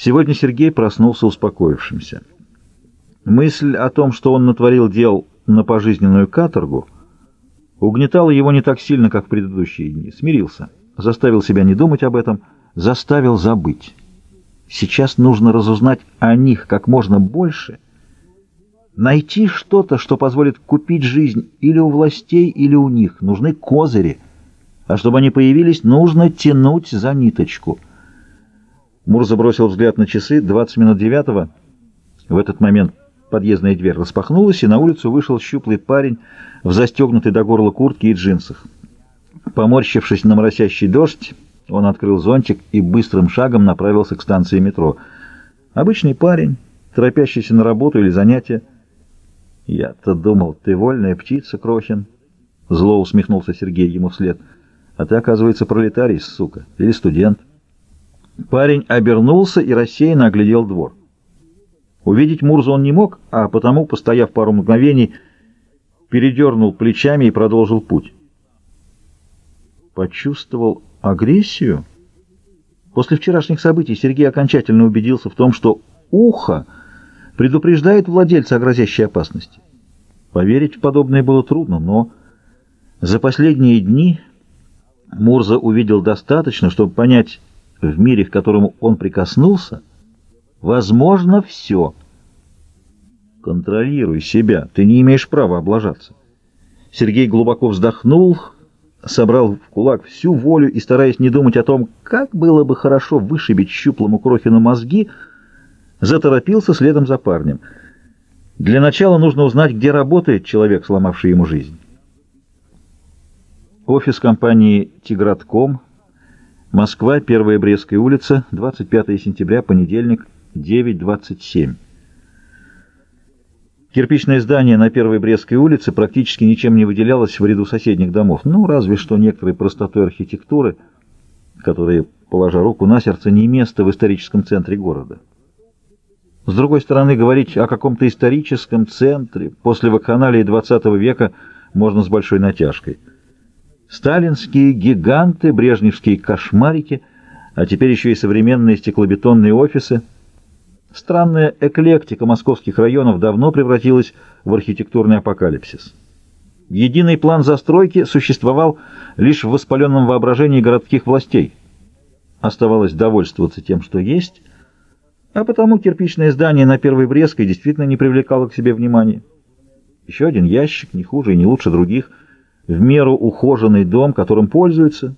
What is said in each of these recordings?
Сегодня Сергей проснулся успокоившимся. Мысль о том, что он натворил дел на пожизненную каторгу, угнетала его не так сильно, как в предыдущие дни. Смирился, заставил себя не думать об этом, заставил забыть. Сейчас нужно разузнать о них как можно больше, найти что-то, что позволит купить жизнь или у властей, или у них. Нужны козыри, а чтобы они появились, нужно тянуть за ниточку — Мур забросил взгляд на часы. 20 минут девятого. В этот момент подъездная дверь распахнулась, и на улицу вышел щуплый парень в застегнутой до горла куртке и джинсах. Поморщившись на моросящий дождь, он открыл зонтик и быстрым шагом направился к станции метро. Обычный парень, торопящийся на работу или занятия. «Я-то думал, ты вольная птица, Крохин!» Зло усмехнулся Сергей ему вслед. «А ты, оказывается, пролетарий, сука, или студент». Парень обернулся и рассеянно оглядел двор. Увидеть Мурзу он не мог, а потому, постояв пару мгновений, передернул плечами и продолжил путь. Почувствовал агрессию? После вчерашних событий Сергей окончательно убедился в том, что ухо предупреждает владельца о грозящей опасности. Поверить в подобное было трудно, но за последние дни Мурза увидел достаточно, чтобы понять, в мире, к которому он прикоснулся, возможно все. Контролируй себя, ты не имеешь права облажаться. Сергей глубоко вздохнул, собрал в кулак всю волю и, стараясь не думать о том, как было бы хорошо вышибить щуплому Крохину мозги, заторопился следом за парнем. Для начала нужно узнать, где работает человек, сломавший ему жизнь. Офис компании «Тигратком» Москва, 1 Брестская улица, 25 сентября, понедельник, 9.27. Кирпичное здание на Первой Брестской улице практически ничем не выделялось в ряду соседних домов, ну, разве что некоторой простотой архитектуры, которые, положа руку на сердце, не место в историческом центре города. С другой стороны, говорить о каком-то историческом центре после вакханалии XX века можно с большой натяжкой – Сталинские гиганты, брежневские кошмарики, а теперь еще и современные стеклобетонные офисы. Странная эклектика московских районов давно превратилась в архитектурный апокалипсис. Единый план застройки существовал лишь в воспаленном воображении городских властей. Оставалось довольствоваться тем, что есть, а потому кирпичное здание на Первой Брестской действительно не привлекало к себе внимания. Еще один ящик, не хуже и не лучше других – в меру ухоженный дом, которым пользуются,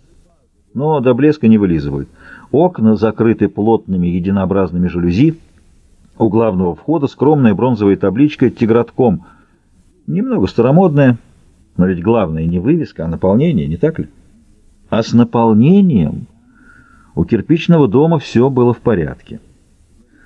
но до блеска не вылизывают. Окна закрыты плотными единообразными жалюзи. У главного входа скромная бронзовая табличка «Тигратком». Немного старомодная, но ведь главное не вывеска, а наполнение, не так ли? А с наполнением у кирпичного дома все было в порядке.